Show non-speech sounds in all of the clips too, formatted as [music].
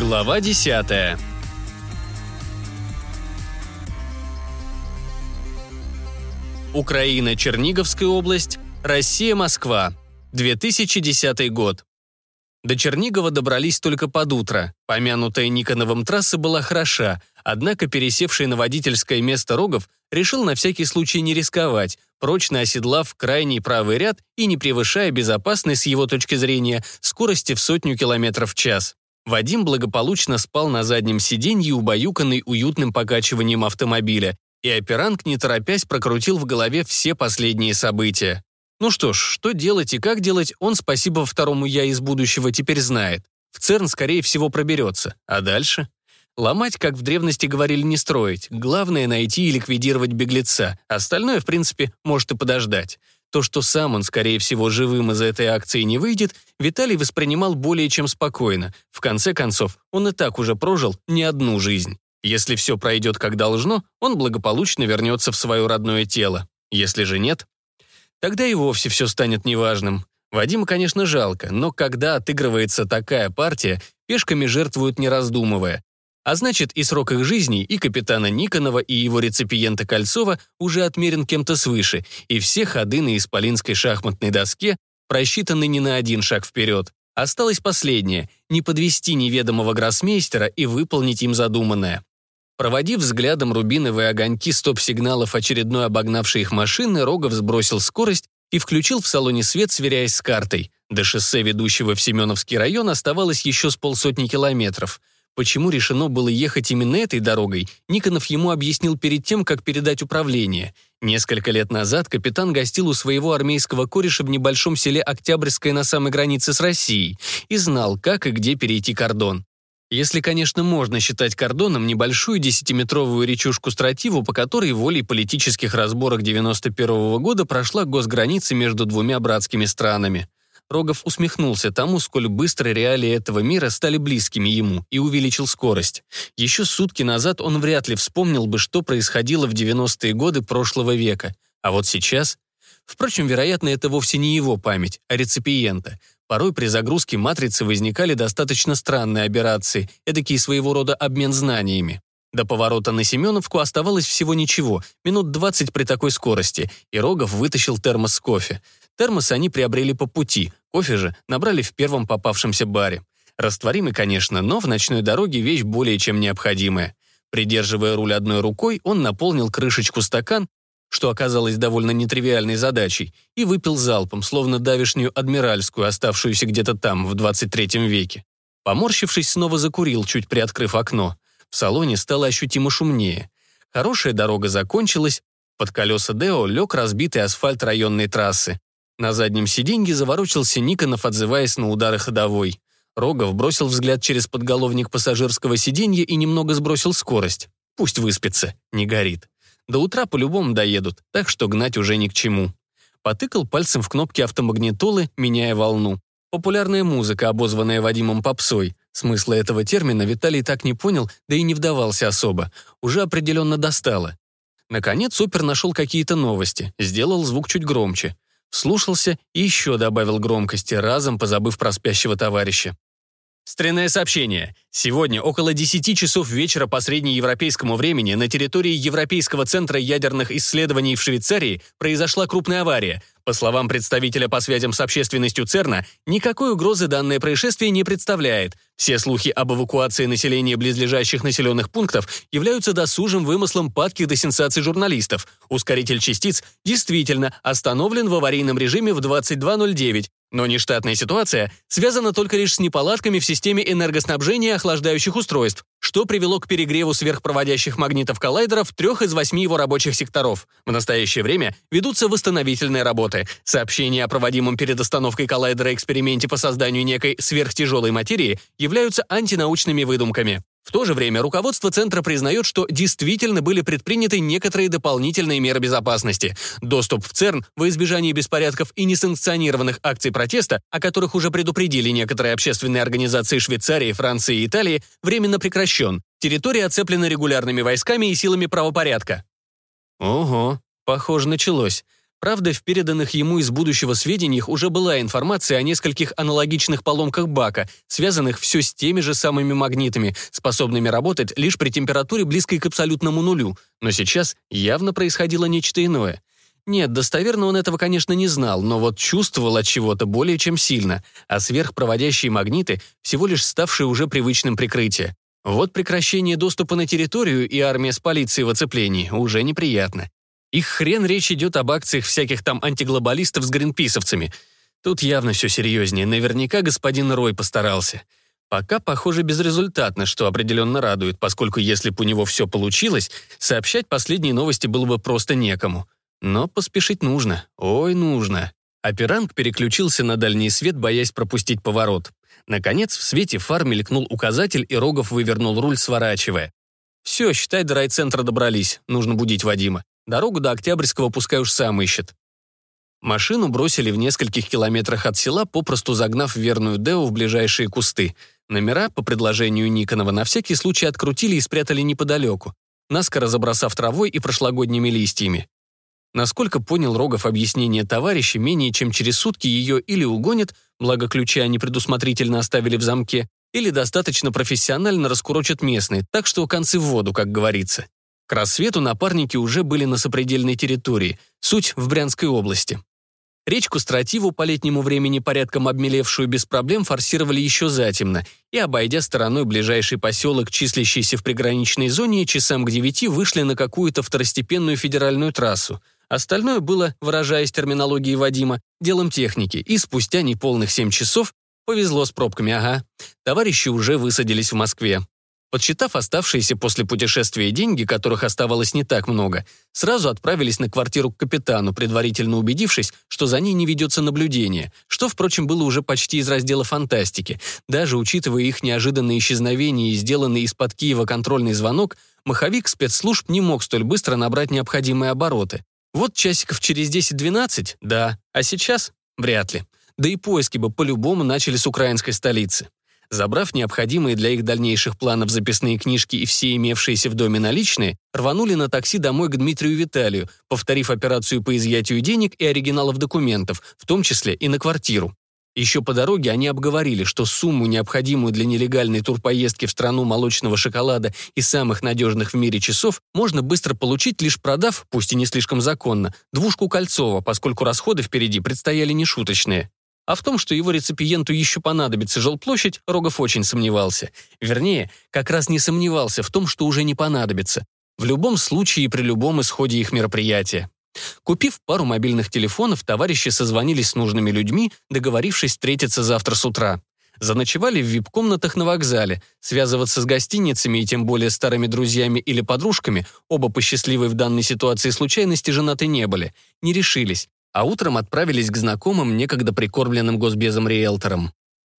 Глава 10 Украина, Черниговская область, Россия, Москва. 2010 год. До Чернигова добрались только под утро. Помянутая Никоновым трасса была хороша, однако пересевший на водительское место Рогов решил на всякий случай не рисковать, прочно оседлав крайний правый ряд и не превышая безопасной с его точки зрения скорости в сотню километров в час. Вадим благополучно спал на заднем сиденье, убаюканный уютным покачиванием автомобиля, и операнг, не торопясь, прокрутил в голове все последние события. Ну что ж, что делать и как делать, он, спасибо второму «я» из будущего, теперь знает. В ЦЕРН, скорее всего, проберется. А дальше? Ломать, как в древности говорили, не строить. Главное — найти и ликвидировать беглеца. Остальное, в принципе, может и подождать. То, что сам он, скорее всего, живым из этой акции не выйдет, Виталий воспринимал более чем спокойно. В конце концов, он и так уже прожил не одну жизнь. Если все пройдет как должно, он благополучно вернется в свое родное тело. Если же нет, Тогда и вовсе все станет неважным. Вадима, конечно, жалко, но когда отыгрывается такая партия, пешками жертвуют не раздумывая. А значит, и срок их жизни, и капитана Никонова, и его реципиента Кольцова уже отмерен кем-то свыше, и все ходы на исполинской шахматной доске просчитаны не на один шаг вперед. Осталось последнее — не подвести неведомого гроссмейстера и выполнить им задуманное. Проводив взглядом рубиновые огоньки стоп-сигналов очередной обогнавшей их машины, Рогов сбросил скорость и включил в салоне свет, сверяясь с картой. До шоссе, ведущего в Семеновский район, оставалось еще с полсотни километров. Почему решено было ехать именно этой дорогой, Никонов ему объяснил перед тем, как передать управление. Несколько лет назад капитан гостил у своего армейского кореша в небольшом селе Октябрьское на самой границе с Россией и знал, как и где перейти кордон. Если, конечно, можно считать кордоном небольшую десятиметровую речушку Стративу, по которой волей политических разборок 91 -го года прошла госграница между двумя братскими странами. Рогов усмехнулся тому, сколь быстро реалии этого мира стали близкими ему, и увеличил скорость. Еще сутки назад он вряд ли вспомнил бы, что происходило в 90-е годы прошлого века. А вот сейчас... Впрочем, вероятно, это вовсе не его память, а реципиента. Порой при загрузке матрицы возникали достаточно странные операции, эдакий своего рода обмен знаниями. До поворота на Семеновку оставалось всего ничего, минут 20 при такой скорости, и Рогов вытащил термос с кофе. Термос они приобрели по пути, кофе же набрали в первом попавшемся баре. Растворимый, конечно, но в ночной дороге вещь более чем необходимая. Придерживая руль одной рукой, он наполнил крышечку стакан что оказалось довольно нетривиальной задачей, и выпил залпом, словно давишнюю адмиральскую, оставшуюся где-то там, в 23 веке. Поморщившись, снова закурил, чуть приоткрыв окно. В салоне стало ощутимо шумнее. Хорошая дорога закончилась, под колеса Део лег разбитый асфальт районной трассы. На заднем сиденье заворочился Никонов, отзываясь на удары ходовой. Рогов бросил взгляд через подголовник пассажирского сиденья и немного сбросил скорость. Пусть выспится, не горит. До утра по-любому доедут, так что гнать уже ни к чему. Потыкал пальцем в кнопки автомагнитолы, меняя волну. Популярная музыка, обозванная Вадимом попсой. Смысла этого термина Виталий так не понял, да и не вдавался особо. Уже определенно достало. Наконец опер нашел какие-то новости, сделал звук чуть громче. Вслушался и еще добавил громкости, разом позабыв про спящего товарища. Стренное сообщение. Сегодня около 10 часов вечера по среднеевропейскому времени на территории Европейского центра ядерных исследований в Швейцарии произошла крупная авария. По словам представителя по связям с общественностью ЦЕРНа, никакой угрозы данное происшествие не представляет. Все слухи об эвакуации населения близлежащих населенных пунктов являются досужим вымыслом падких до сенсаций журналистов. Ускоритель частиц действительно остановлен в аварийном режиме в 22.09, но нештатная ситуация связана только лишь с неполадками в системе энергоснабжения охлаждающих устройств, что привело к перегреву сверхпроводящих магнитов коллайдеров трех из восьми его рабочих секторов. В настоящее время ведутся восстановительные работы. Сообщения о проводимом перед остановкой коллайдера эксперименте по созданию некой сверхтяжелой материи являются антинаучными выдумками. В то же время руководство центра признает, что действительно были предприняты некоторые дополнительные меры безопасности. Доступ в ЦЕРН во избежание беспорядков и несанкционированных акций протеста, о которых уже предупредили некоторые общественные организации Швейцарии, Франции и Италии, временно прекращен. Территория оцеплена регулярными войсками и силами правопорядка. Ого, похоже, началось. Правда, в переданных ему из будущего сведениях уже была информация о нескольких аналогичных поломках бака, связанных все с теми же самыми магнитами, способными работать лишь при температуре близкой к абсолютному нулю. Но сейчас явно происходило нечто иное. Нет, достоверно он этого, конечно, не знал, но вот чувствовал от чего-то более чем сильно, а сверхпроводящие магниты всего лишь ставшие уже привычным прикрытием. Вот прекращение доступа на территорию и армия с полицией в оцеплении уже неприятно. Их хрен речь идет об акциях всяких там антиглобалистов с гринписовцами. Тут явно все серьезнее, наверняка господин Рой постарался. Пока, похоже, безрезультатно, что определенно радует, поскольку если бы у него все получилось, сообщать последние новости было бы просто некому. Но поспешить нужно. Ой, нужно. Операнг переключился на дальний свет, боясь пропустить поворот. Наконец, в свете фар мелькнул указатель, и Рогов вывернул руль, сворачивая. «Все, считай, до райцентра добрались. Нужно будить Вадима. Дорогу до Октябрьского пускай уж сам ищет». Машину бросили в нескольких километрах от села, попросту загнав верную Део в ближайшие кусты. Номера, по предложению Никонова, на всякий случай открутили и спрятали неподалеку, наскоро забросав травой и прошлогодними листьями. Насколько понял Рогов объяснение товарища, менее чем через сутки ее или угонят, благо ключи они предусмотрительно оставили в замке, или достаточно профессионально раскурочат местные, так что концы в воду, как говорится. К рассвету напарники уже были на сопредельной территории, суть в Брянской области. Речку Стративу, по летнему времени порядком обмелевшую без проблем, форсировали еще затемно, и, обойдя стороной ближайший поселок, числящийся в приграничной зоне, часам к девяти вышли на какую-то второстепенную федеральную трассу. Остальное было, выражаясь терминологией Вадима, делом техники, и спустя неполных семь часов повезло с пробками, ага. Товарищи уже высадились в Москве. Подсчитав оставшиеся после путешествия деньги, которых оставалось не так много, сразу отправились на квартиру к капитану, предварительно убедившись, что за ней не ведется наблюдение, что, впрочем, было уже почти из раздела фантастики. Даже учитывая их неожиданное исчезновение и сделанный из-под Киева контрольный звонок, маховик спецслужб не мог столь быстро набрать необходимые обороты. Вот часиков через 10-12, да, а сейчас вряд ли. Да и поиски бы по-любому начали с украинской столицы. Забрав необходимые для их дальнейших планов записные книжки и все имевшиеся в доме наличные, рванули на такси домой к Дмитрию Виталию, повторив операцию по изъятию денег и оригиналов документов, в том числе и на квартиру. Еще по дороге они обговорили, что сумму, необходимую для нелегальной турпоездки в страну молочного шоколада и самых надежных в мире часов, можно быстро получить, лишь продав, пусть и не слишком законно, двушку Кольцова, поскольку расходы впереди предстояли нешуточные. А в том, что его реципиенту еще понадобится жилплощадь, Рогов очень сомневался. Вернее, как раз не сомневался в том, что уже не понадобится. В любом случае и при любом исходе их мероприятия. Купив пару мобильных телефонов, товарищи созвонились с нужными людьми, договорившись встретиться завтра с утра. Заночевали в вип-комнатах на вокзале. Связываться с гостиницами и тем более старыми друзьями или подружками, оба по счастливой в данной ситуации случайности женаты не были, не решились, а утром отправились к знакомым, некогда прикормленным госбезом риэлторам.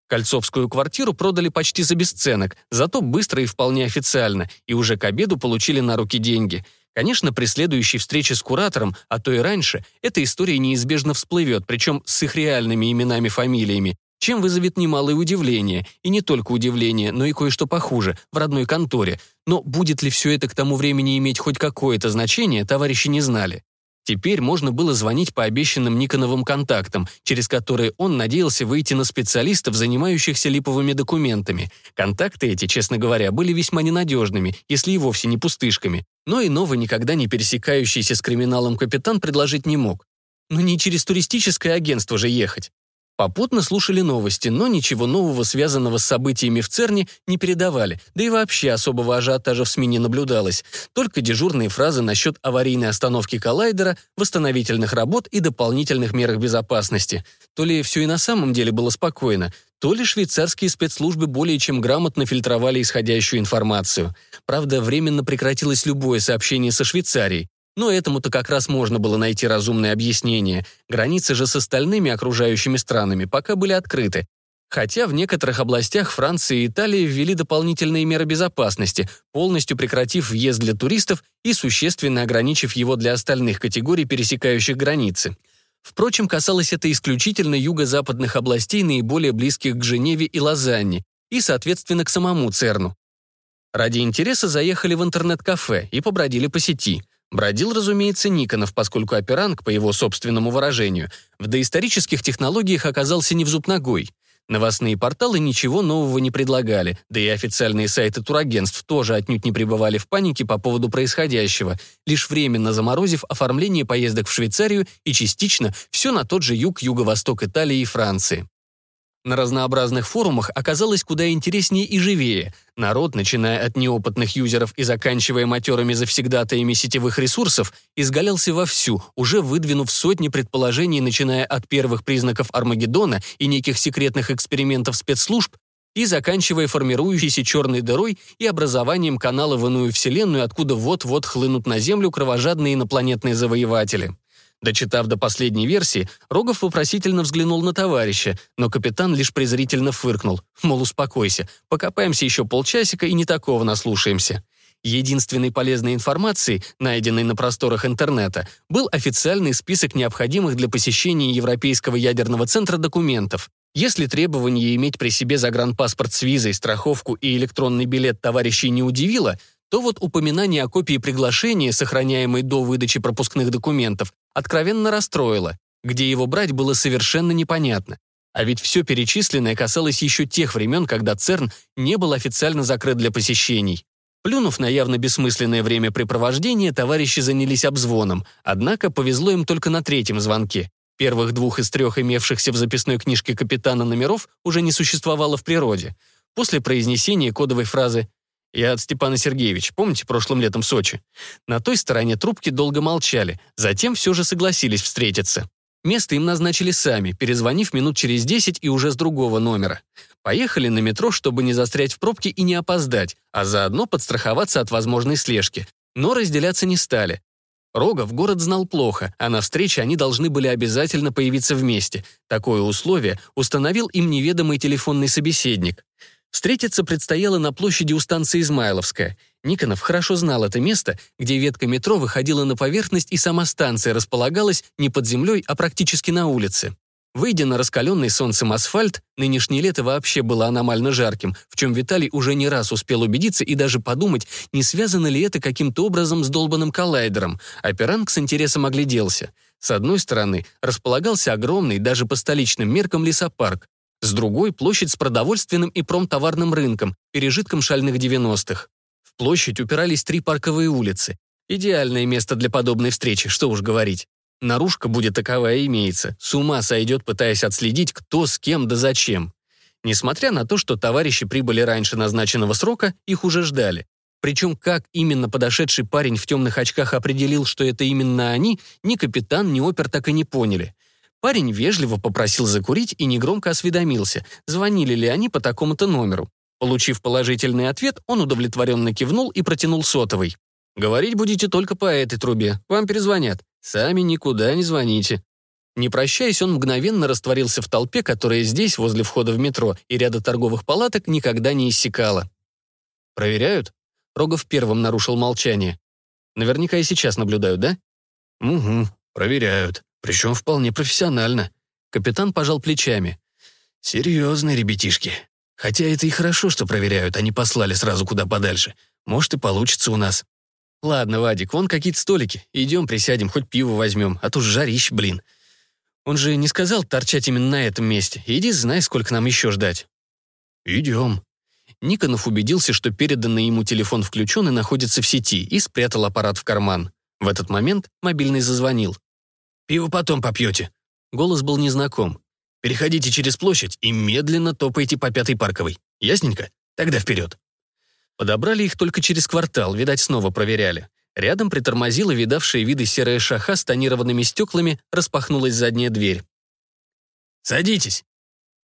Кольцовскую квартиру продали почти за бесценок, зато быстро и вполне официально, и уже к обеду получили на руки деньги – Конечно, при следующей встрече с куратором, а то и раньше, эта история неизбежно всплывет, причем с их реальными именами-фамилиями, чем вызовет немалое удивление. И не только удивление, но и кое-что похуже, в родной конторе. Но будет ли все это к тому времени иметь хоть какое-то значение, товарищи не знали. Теперь можно было звонить по обещанным Никоновым контактам, через которые он надеялся выйти на специалистов, занимающихся липовыми документами. Контакты эти, честно говоря, были весьма ненадежными, если и вовсе не пустышками. Но иного никогда не пересекающийся с криминалом капитан предложить не мог. Но не через туристическое агентство же ехать. Попутно слушали новости, но ничего нового, связанного с событиями в ЦЕРНе, не передавали, да и вообще особого ажиотажа в СМИ не наблюдалось. Только дежурные фразы насчет аварийной остановки коллайдера, восстановительных работ и дополнительных мерах безопасности. То ли все и на самом деле было спокойно, то ли швейцарские спецслужбы более чем грамотно фильтровали исходящую информацию. Правда, временно прекратилось любое сообщение со Швейцарией. Но этому-то как раз можно было найти разумное объяснение. Границы же с остальными окружающими странами пока были открыты. Хотя в некоторых областях Франции и Италии ввели дополнительные меры безопасности, полностью прекратив въезд для туристов и существенно ограничив его для остальных категорий, пересекающих границы. Впрочем, касалось это исключительно юго-западных областей, наиболее близких к Женеве и Лозанне, и, соответственно, к самому ЦЕРНу. Ради интереса заехали в интернет-кафе и побродили по сети. Бродил, разумеется, Никонов, поскольку операнг, по его собственному выражению, в доисторических технологиях оказался не в зуб ногой. Новостные порталы ничего нового не предлагали, да и официальные сайты турагентств тоже отнюдь не пребывали в панике по поводу происходящего, лишь временно заморозив оформление поездок в Швейцарию и частично все на тот же юг, юго-восток Италии и Франции. На разнообразных форумах оказалось куда интереснее и живее. Народ, начиная от неопытных юзеров и заканчивая матерыми завсегдатаями сетевых ресурсов, изгалялся вовсю, уже выдвинув сотни предположений, начиная от первых признаков Армагеддона и неких секретных экспериментов спецслужб, и заканчивая формирующейся черной дырой и образованием канала в иную вселенную, откуда вот-вот хлынут на Землю кровожадные инопланетные завоеватели. Дочитав до последней версии, Рогов вопросительно взглянул на товарища, но капитан лишь презрительно фыркнул. Мол, успокойся, покопаемся еще полчасика и не такого наслушаемся. Единственной полезной информацией, найденной на просторах интернета, был официальный список необходимых для посещения Европейского ядерного центра документов. Если требование иметь при себе загранпаспорт с визой, страховку и электронный билет товарищей не удивило, то вот упоминание о копии приглашения, сохраняемой до выдачи пропускных документов, откровенно расстроило. Где его брать, было совершенно непонятно. А ведь все перечисленное касалось еще тех времен, когда ЦЕРН не был официально закрыт для посещений. Плюнув на явно бессмысленное времяпрепровождение, товарищи занялись обзвоном, однако повезло им только на третьем звонке. Первых двух из трех имевшихся в записной книжке капитана номеров уже не существовало в природе. После произнесения кодовой фразы я от Степана Сергеевича, помните, прошлым летом в Сочи? На той стороне трубки долго молчали, затем все же согласились встретиться. Место им назначили сами, перезвонив минут через десять и уже с другого номера. Поехали на метро, чтобы не застрять в пробке и не опоздать, а заодно подстраховаться от возможной слежки. Но разделяться не стали. Рогов город знал плохо, а на встрече они должны были обязательно появиться вместе. Такое условие установил им неведомый телефонный собеседник. Встретиться предстояло на площади у станции Измайловская. Никонов хорошо знал это место, где ветка метро выходила на поверхность и сама станция располагалась не под землей, а практически на улице. Выйдя на раскаленный солнцем асфальт, нынешнее лето вообще было аномально жарким, в чем Виталий уже не раз успел убедиться и даже подумать, не связано ли это каким-то образом с долбанным коллайдером, а с интересом огляделся. С одной стороны, располагался огромный, даже по столичным меркам, лесопарк, с другой — площадь с продовольственным и промтоварным рынком, пережитком шальных 90-х. В площадь упирались три парковые улицы. Идеальное место для подобной встречи, что уж говорить. Наружка будет таковая имеется. С ума сойдет, пытаясь отследить, кто с кем да зачем. Несмотря на то, что товарищи прибыли раньше назначенного срока, их уже ждали. Причем как именно подошедший парень в темных очках определил, что это именно они, ни капитан, ни опер так и не поняли. Парень вежливо попросил закурить и негромко осведомился, звонили ли они по такому-то номеру. Получив положительный ответ, он удовлетворенно кивнул и протянул сотовый. «Говорить будете только по этой трубе. Вам перезвонят. Сами никуда не звоните». Не прощаясь, он мгновенно растворился в толпе, которая здесь, возле входа в метро и ряда торговых палаток, никогда не иссякала. «Проверяют?» Рогов первым нарушил молчание. «Наверняка и сейчас наблюдают, да?» «Угу, проверяют», причем вполне профессионально. Капитан пожал плечами. Серьезные ребятишки. Хотя это и хорошо, что проверяют, они послали сразу куда подальше. Может, и получится у нас. Ладно, Вадик, вон какие-то столики. Идем присядем, хоть пиво возьмем, а то жарищ, блин. Он же не сказал торчать именно на этом месте. Иди, знай, сколько нам еще ждать. Идем. Никонов убедился, что переданный ему телефон включен и находится в сети, и спрятал аппарат в карман. В этот момент мобильный зазвонил. Пиво потом попьете». Голос был незнаком. «Переходите через площадь и медленно топайте по пятой парковой. Ясненько? Тогда вперед». Подобрали их только через квартал, видать, снова проверяли. Рядом притормозила видавшая виды серая шаха с тонированными стеклами, распахнулась задняя дверь. «Садитесь!»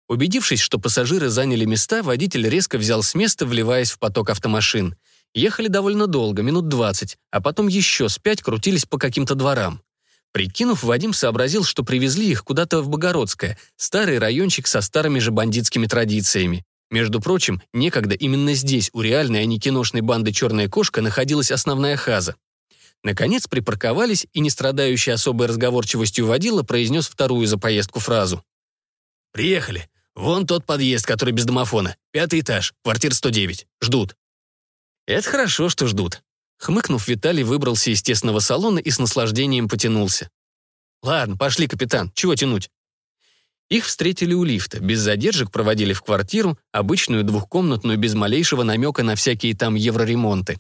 Убедившись, что пассажиры заняли места, водитель резко взял с места, вливаясь в поток автомашин. Ехали довольно долго, минут двадцать, а потом еще с пять крутились по каким-то дворам. Прикинув, Вадим сообразил, что привезли их куда-то в Богородское, старый райончик со старыми же бандитскими традициями. Между прочим, некогда именно здесь у реальной, а не киношной банды «Черная кошка» находилась основная хаза. Наконец припарковались, и не страдающий особой разговорчивостью водила произнес вторую за поездку фразу. «Приехали. Вон тот подъезд, который без домофона. Пятый этаж, квартира 109. Ждут». «Это хорошо, что ждут. Хмыкнув, Виталий выбрался из тесного салона и с наслаждением потянулся. «Ладно, пошли, капитан, чего тянуть?» Их встретили у лифта, без задержек проводили в квартиру, обычную двухкомнатную, без малейшего намека на всякие там евроремонты.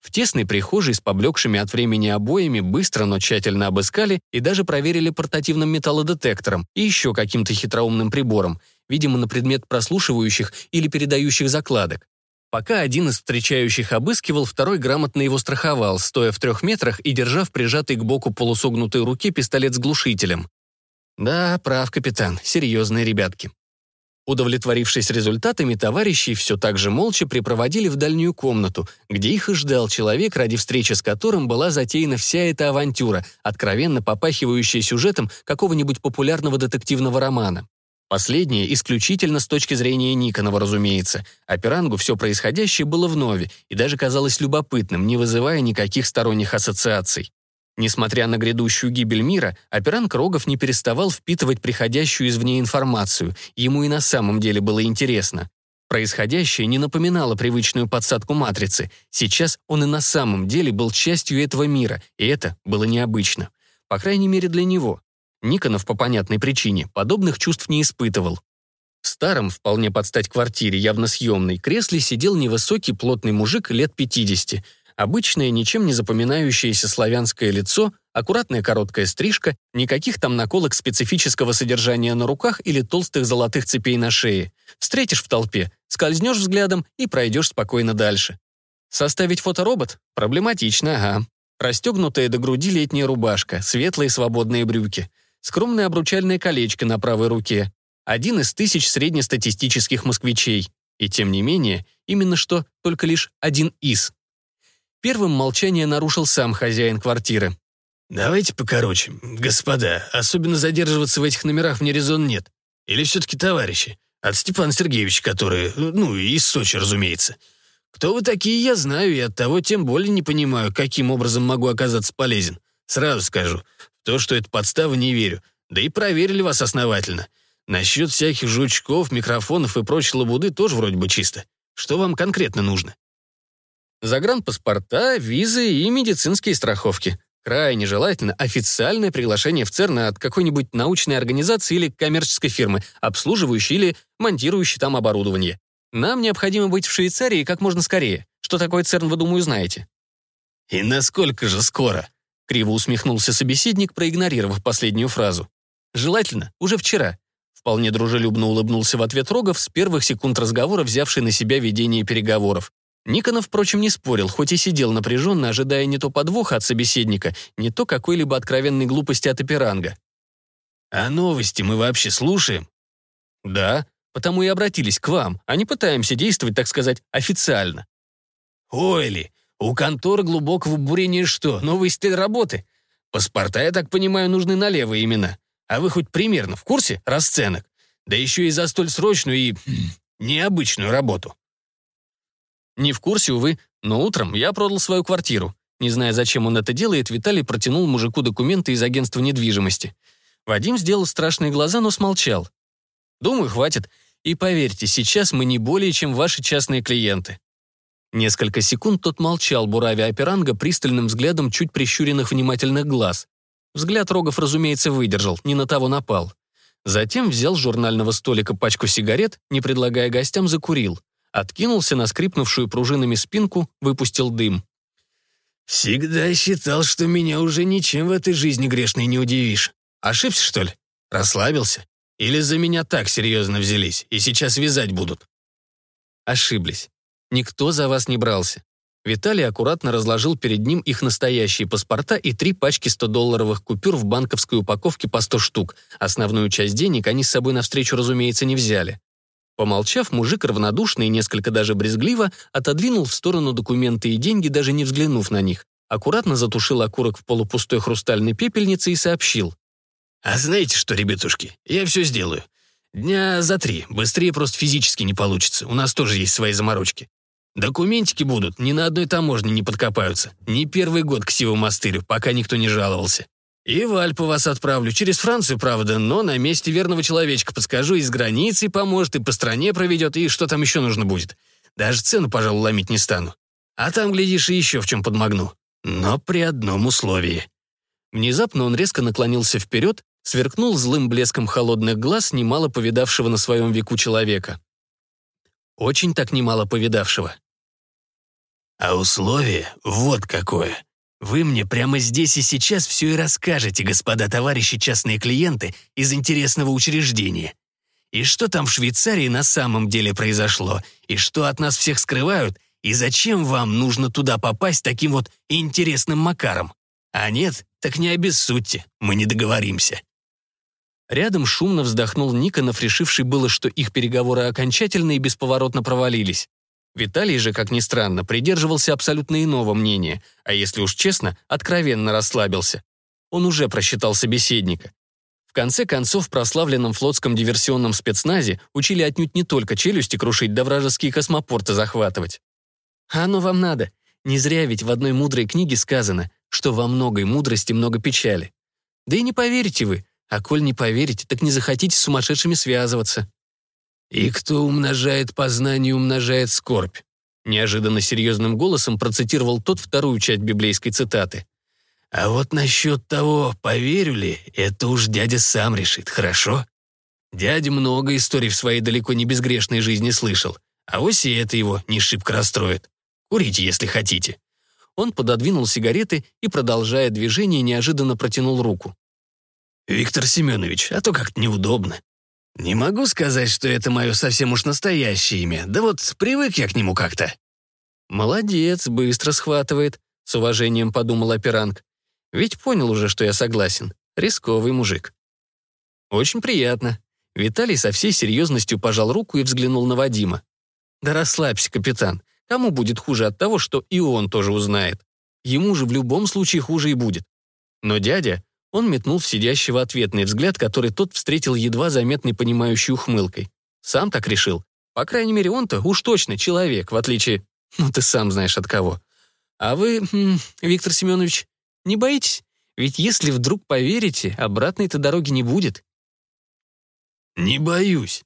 В тесной прихожей с поблекшими от времени обоями быстро, но тщательно обыскали и даже проверили портативным металлодетектором и еще каким-то хитроумным прибором, видимо, на предмет прослушивающих или передающих закладок. Пока один из встречающих обыскивал, второй грамотно его страховал, стоя в трех метрах и держа в прижатой к боку полусогнутой руке пистолет с глушителем. Да, прав, капитан, серьезные ребятки. Удовлетворившись результатами, товарищи все так же молча припроводили в дальнюю комнату, где их и ждал человек, ради встречи с которым была затеяна вся эта авантюра, откровенно попахивающая сюжетом какого-нибудь популярного детективного романа. Последнее исключительно с точки зрения Никонова, разумеется. А Пирангу все происходящее было вновь и даже казалось любопытным, не вызывая никаких сторонних ассоциаций. Несмотря на грядущую гибель мира, операнг Рогов не переставал впитывать приходящую извне информацию, ему и на самом деле было интересно. Происходящее не напоминало привычную подсадку матрицы. Сейчас он и на самом деле был частью этого мира, и это было необычно. По крайней мере для него. Никонов по понятной причине подобных чувств не испытывал. В старом, вполне под стать квартире, явно съемной, кресле сидел невысокий плотный мужик лет 50 – Обычное, ничем не запоминающееся славянское лицо, аккуратная короткая стрижка, никаких там наколок специфического содержания на руках или толстых золотых цепей на шее. Встретишь в толпе, скользнешь взглядом и пройдешь спокойно дальше. Составить фоторобот? Проблематично, ага. Расстегнутая до груди летняя рубашка, светлые свободные брюки, скромное обручальное колечко на правой руке, один из тысяч среднестатистических москвичей. И тем не менее, именно что только лишь один из. Первым молчание нарушил сам хозяин квартиры. «Давайте покороче, господа. Особенно задерживаться в этих номерах мне резон нет. Или все-таки товарищи? От Степана Сергеевича, который, ну, из Сочи, разумеется. Кто вы такие, я знаю, и оттого тем более не понимаю, каким образом могу оказаться полезен. Сразу скажу, то, что это подстава, не верю. Да и проверили вас основательно. Насчет всяких жучков, микрофонов и прочей лабуды тоже вроде бы чисто. Что вам конкретно нужно?» Загранпаспорта, визы и медицинские страховки. Крайне желательно официальное приглашение в ЦЕРН от какой-нибудь научной организации или коммерческой фирмы, обслуживающей или монтирующей там оборудование. Нам необходимо быть в Швейцарии как можно скорее. Что такое ЦЕРН, вы, думаю, знаете. «И насколько же скоро?» — криво усмехнулся собеседник, проигнорировав последнюю фразу. «Желательно, уже вчера». Вполне дружелюбно улыбнулся в ответ Рогов с первых секунд разговора, взявший на себя ведение переговоров. Никонов, впрочем, не спорил, хоть и сидел напряженно, ожидая не то подвоха от собеседника, не то какой-либо откровенной глупости от операнга. «А новости мы вообще слушаем?» «Да, потому и обратились к вам, а не пытаемся действовать, так сказать, официально». «Ой ли, у конторы глубокого бурения что, новый стиль работы? Паспорта, я так понимаю, нужны на левые имена. А вы хоть примерно в курсе расценок? Да еще и за столь срочную и [clears throat] необычную работу». Не в курсе, увы, но утром я продал свою квартиру. Не зная, зачем он это делает, Виталий протянул мужику документы из агентства недвижимости. Вадим сделал страшные глаза, но смолчал. Думаю, хватит. И поверьте, сейчас мы не более, чем ваши частные клиенты. Несколько секунд тот молчал, буравя операнга пристальным взглядом чуть прищуренных внимательных глаз. Взгляд Рогов, разумеется, выдержал, не на того напал. Затем взял с журнального столика пачку сигарет, не предлагая гостям, закурил откинулся на скрипнувшую пружинами спинку, выпустил дым. «Всегда считал, что меня уже ничем в этой жизни грешной не удивишь. Ошибся, что ли? Расслабился? Или за меня так серьезно взялись и сейчас вязать будут?» Ошиблись. Никто за вас не брался. Виталий аккуратно разложил перед ним их настоящие паспорта и три пачки 100-долларовых купюр в банковской упаковке по 100 штук. Основную часть денег они с собой навстречу, разумеется, не взяли. Помолчав, мужик равнодушно и несколько даже брезгливо отодвинул в сторону документы и деньги, даже не взглянув на них. Аккуратно затушил окурок в полупустой хрустальной пепельнице и сообщил. «А знаете что, ребятушки, я все сделаю. Дня за три, быстрее просто физически не получится, у нас тоже есть свои заморочки. Документики будут, ни на одной таможне не подкопаются. Не первый год к сивому мастырю, пока никто не жаловался. И в Альпы вас отправлю, через Францию, правда, но на месте верного человечка подскажу, из границы поможет, и по стране проведет, и что там еще нужно будет. Даже цену, пожалуй, ломить не стану. А там, глядишь, и еще в чем подмогну. Но при одном условии». Внезапно он резко наклонился вперед, сверкнул злым блеском холодных глаз немало повидавшего на своем веку человека. Очень так немало повидавшего. «А условие вот какое. Вы мне прямо здесь и сейчас все и расскажете, господа товарищи частные клиенты из интересного учреждения. И что там в Швейцарии на самом деле произошло, и что от нас всех скрывают, и зачем вам нужно туда попасть таким вот интересным макаром? А нет, так не обессудьте, мы не договоримся». Рядом шумно вздохнул Никонов, решивший было, что их переговоры окончательно и бесповоротно провалились. Виталий же, как ни странно, придерживался абсолютно иного мнения, а если уж честно, откровенно расслабился. Он уже просчитал собеседника. В конце концов, в прославленном флотском диверсионном спецназе учили отнюдь не только челюсти крушить, да вражеские космопорты захватывать. А оно вам надо. Не зря ведь в одной мудрой книге сказано, что во многой мудрости много печали. Да и не поверите вы, а коль не поверите, так не захотите с сумасшедшими связываться. «И кто умножает познание, умножает скорбь», неожиданно серьезным голосом процитировал тот вторую часть библейской цитаты. «А вот насчет того, поверю ли, это уж дядя сам решит, хорошо? Дядя много историй в своей далеко не безгрешной жизни слышал, а вось и это его не шибко расстроит. Курите, если хотите». Он пододвинул сигареты и, продолжая движение, неожиданно протянул руку. «Виктор Семенович, а то как-то неудобно. Не могу сказать, что это мое совсем уж настоящее имя, да вот привык я к нему как-то». «Молодец, быстро схватывает», — с уважением подумал операнг. «Ведь понял уже, что я согласен. Рисковый мужик». «Очень приятно». Виталий со всей серьезностью пожал руку и взглянул на Вадима. «Да расслабься, капитан. Кому будет хуже от того, что и он тоже узнает? Ему же в любом случае хуже и будет». Но дядя, он метнул в сидящего ответный взгляд, который тот встретил едва заметной понимающей ухмылкой. Сам так решил. По крайней мере, он-то уж точно человек, в отличие... Ну, ты сам знаешь от кого. А вы, Виктор Семенович, не боитесь? Ведь если вдруг поверите, обратной-то дороги не будет. Не боюсь.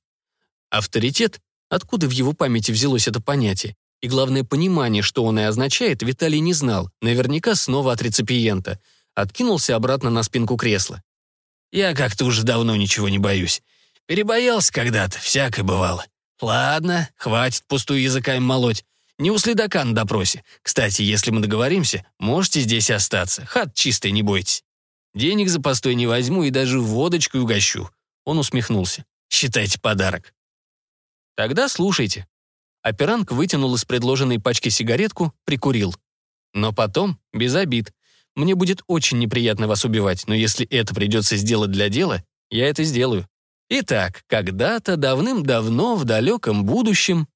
Авторитет? Откуда в его памяти взялось это понятие? И главное, понимание, что он и означает, Виталий не знал, наверняка снова от реципиента — откинулся обратно на спинку кресла. «Я как-то уже давно ничего не боюсь. Перебоялся когда-то, всякое бывало. Ладно, хватит пустую языками молоть. Не у следака на допросе. Кстати, если мы договоримся, можете здесь остаться. Хат чистый, не бойтесь. Денег за постой не возьму и даже водочку угощу». Он усмехнулся. «Считайте подарок». «Тогда слушайте». Операнг вытянул из предложенной пачки сигаретку, прикурил. Но потом, без обид, мне будет очень неприятно вас убивать, но если это придется сделать для дела, я это сделаю. Итак, когда-то, давным-давно, в далеком будущем...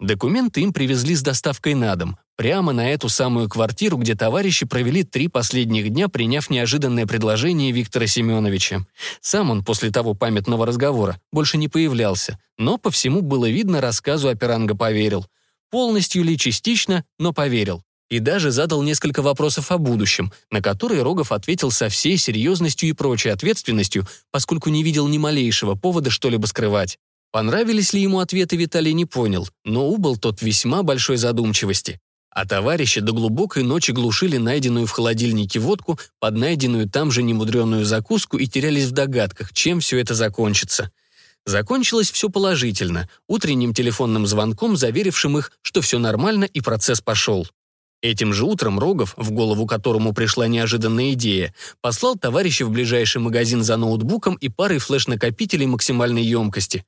Документы им привезли с доставкой на дом, прямо на эту самую квартиру, где товарищи провели три последних дня, приняв неожиданное предложение Виктора Семеновича. Сам он после того памятного разговора больше не появлялся, но по всему было видно, рассказу операнга поверил. Полностью ли частично, но поверил и даже задал несколько вопросов о будущем, на которые Рогов ответил со всей серьезностью и прочей ответственностью, поскольку не видел ни малейшего повода что-либо скрывать. Понравились ли ему ответы, Виталий не понял, но убыл тот весьма большой задумчивости. А товарищи до глубокой ночи глушили найденную в холодильнике водку под найденную там же немудреную закуску и терялись в догадках, чем все это закончится. Закончилось все положительно, утренним телефонным звонком, заверившим их, что все нормально и процесс пошел. Этим же утром Рогов, в голову которому пришла неожиданная идея, послал товарища в ближайший магазин за ноутбуком и парой флеш-накопителей максимальной емкости.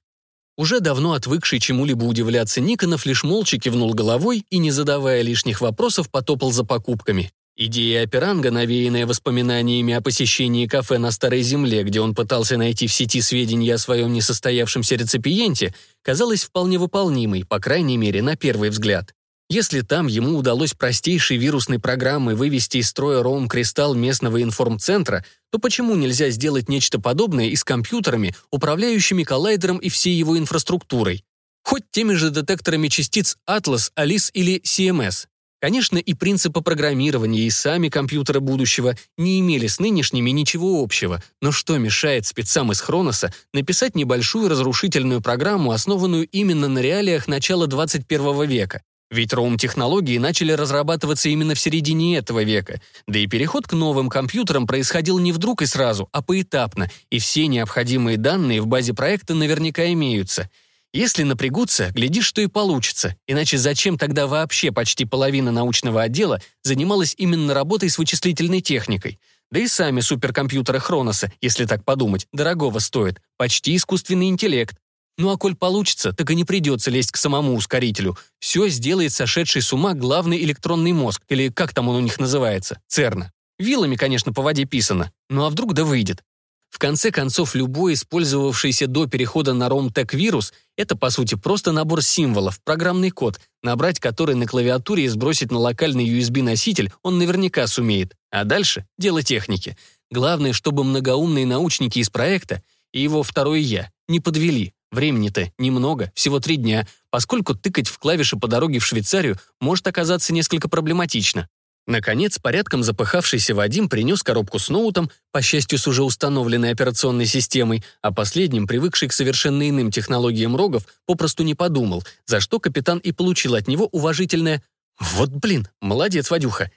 Уже давно отвыкший чему-либо удивляться Никонов лишь молча кивнул головой и, не задавая лишних вопросов, потопал за покупками. Идея операнга, навеянная воспоминаниями о посещении кафе на Старой Земле, где он пытался найти в сети сведения о своем несостоявшемся реципиенте, казалась вполне выполнимой, по крайней мере, на первый взгляд. Если там ему удалось простейшей вирусной программой вывести из строя роум-кристалл местного информцентра, то почему нельзя сделать нечто подобное и с компьютерами, управляющими коллайдером и всей его инфраструктурой? Хоть теми же детекторами частиц Atlas, ALICE или CMS. Конечно, и принципы программирования, и сами компьютеры будущего не имели с нынешними ничего общего, но что мешает спецам из Хроноса написать небольшую разрушительную программу, основанную именно на реалиях начала 21 века? Ведь роум-технологии начали разрабатываться именно в середине этого века, да и переход к новым компьютерам происходил не вдруг и сразу, а поэтапно, и все необходимые данные в базе проекта наверняка имеются. Если напрягутся, глядишь, что и получится, иначе зачем тогда вообще почти половина научного отдела занималась именно работой с вычислительной техникой? Да и сами суперкомпьютеры Хроноса, если так подумать, дорогого стоят, почти искусственный интеллект. Ну а коль получится, так и не придется лезть к самому ускорителю. Все сделает сошедший с ума главный электронный мозг, или как там он у них называется, ЦЕРНа. Вилами, конечно, по воде писано. Ну а вдруг да выйдет? В конце концов, любой использовавшийся до перехода на ROM-TEC вирус — это, по сути, просто набор символов, программный код, набрать который на клавиатуре и сбросить на локальный USB-носитель он наверняка сумеет. А дальше — дело техники. Главное, чтобы многоумные научники из проекта и его второй «я» не подвели, Времени-то немного, всего три дня, поскольку тыкать в клавиши по дороге в Швейцарию может оказаться несколько проблематично. Наконец, порядком запыхавшийся Вадим принес коробку с ноутом, по счастью, с уже установленной операционной системой, а последним, привыкший к совершенно иным технологиям рогов, попросту не подумал, за что капитан и получил от него уважительное «Вот блин, молодец, Вадюха!»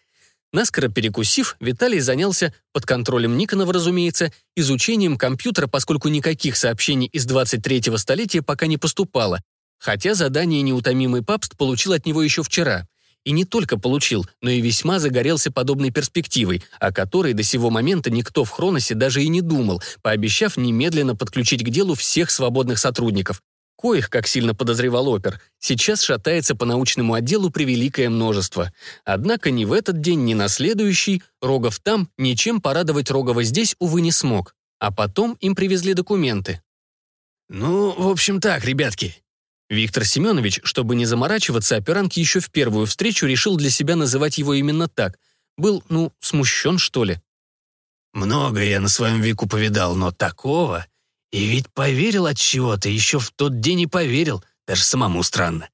Наскоро перекусив, Виталий занялся, под контролем Никонова, разумеется, изучением компьютера, поскольку никаких сообщений из 23-го столетия пока не поступало, хотя задание неутомимый папст получил от него еще вчера. И не только получил, но и весьма загорелся подобной перспективой, о которой до сего момента никто в Хроносе даже и не думал, пообещав немедленно подключить к делу всех свободных сотрудников коих, как сильно подозревал опер, сейчас шатается по научному отделу превеликое множество. Однако ни в этот день, ни на следующий Рогов там ничем порадовать Рогова здесь, увы, не смог. А потом им привезли документы. «Ну, в общем так, ребятки». Виктор Семенович, чтобы не заморачиваться, операнг еще в первую встречу решил для себя называть его именно так. Был, ну, смущен, что ли. «Много я на своем веку повидал, но такого и ведь поверил от чего-то, еще в тот день и поверил, даже самому странно.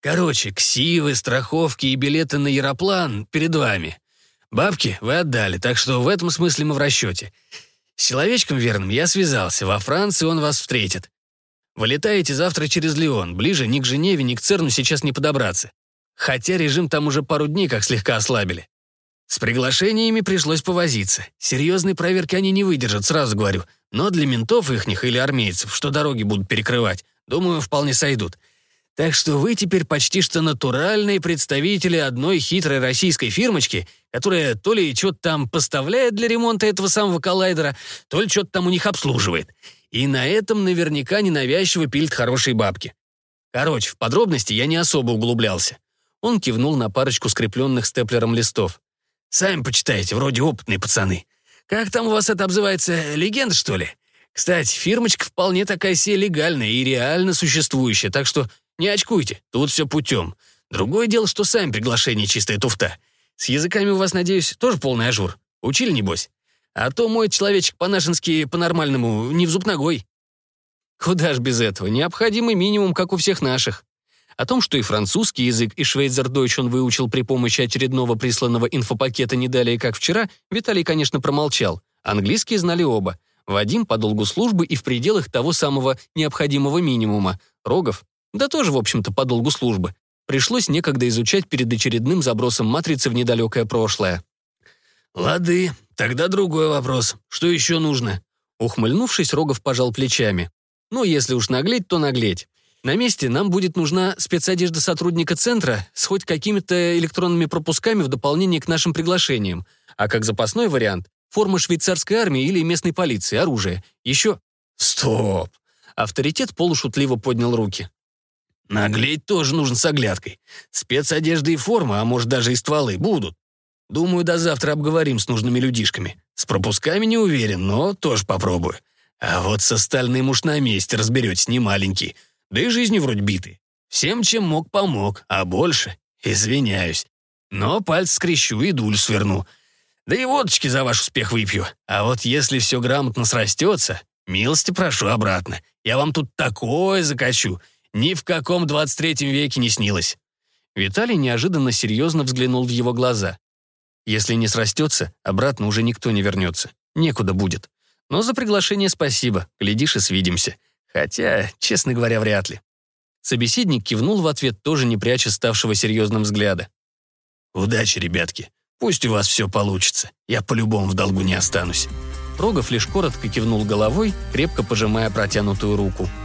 Короче, ксивы, страховки и билеты на Яроплан перед вами. Бабки вы отдали, так что в этом смысле мы в расчете. С человечком верным я связался, во Франции он вас встретит. Вылетаете завтра через Лион, ближе ни к Женеве, ни к Церну сейчас не подобраться. Хотя режим там уже пару дней как слегка ослабили. С приглашениями пришлось повозиться. Серьезной проверки они не выдержат, сразу говорю. Но для ментов ихних или армейцев, что дороги будут перекрывать, думаю, вполне сойдут. Так что вы теперь почти что натуральные представители одной хитрой российской фирмочки, которая то ли что-то там поставляет для ремонта этого самого коллайдера, то ли что-то там у них обслуживает. И на этом наверняка ненавязчиво пилит хорошие бабки. Короче, в подробности я не особо углублялся. Он кивнул на парочку скрепленных степлером листов. Сами почитайте, вроде опытные пацаны. Как там у вас это обзывается, легенда, что ли? Кстати, фирмочка вполне такая себе легальная и реально существующая, так что не очкуйте, тут все путем. Другое дело, что сами приглашение чистая туфта. С языками у вас, надеюсь, тоже полный ажур. Учили, небось? А то мой человечек по-нашенски, по-нормальному, ни в зуб ногой. Куда ж без этого? Необходимый минимум, как у всех наших. О том, что и французский язык, и швейцердойч он выучил при помощи очередного присланного инфопакета не далее, как вчера, Виталий, конечно, промолчал. Английский знали оба. Вадим по долгу службы и в пределах того самого необходимого минимума. Рогов, да тоже, в общем-то, по долгу службы. Пришлось некогда изучать перед очередным забросом матрицы в недалекое прошлое. «Лады, тогда другой вопрос. Что еще нужно?» Ухмыльнувшись, Рогов пожал плечами. «Ну, если уж наглеть, то наглеть. На месте нам будет нужна спецодежда сотрудника центра с хоть какими-то электронными пропусками в дополнение к нашим приглашениям. А как запасной вариант — форма швейцарской армии или местной полиции, оружие. Еще... Стоп! Авторитет полушутливо поднял руки. Наглеть тоже нужно с оглядкой. Спецодежда и форма, а может даже и стволы, будут. Думаю, до завтра обговорим с нужными людишками. С пропусками не уверен, но тоже попробую. А вот с остальным уж на месте разберетесь, не маленький. Да и жизнью вроде биты. Всем, чем мог, помог, а больше [laughs] — извиняюсь. Но пальцы скрещу и дуль сверну. Да и водочки за ваш успех выпью. А вот если все грамотно срастется, милости прошу обратно. Я вам тут такое закачу. Ни в каком 23 веке не снилось». Виталий неожиданно серьезно взглянул в его глаза. «Если не срастется, обратно уже никто не вернется. Некуда будет. Но за приглашение спасибо. Глядишь и свидимся. Хотя, честно говоря, вряд ли. Собеседник кивнул в ответ, тоже не пряча ставшего серьезным взгляда. «Удачи, ребятки. Пусть у вас все получится. Я по-любому в долгу не останусь». Рогов лишь коротко кивнул головой, крепко пожимая протянутую руку –